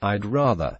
I'd rather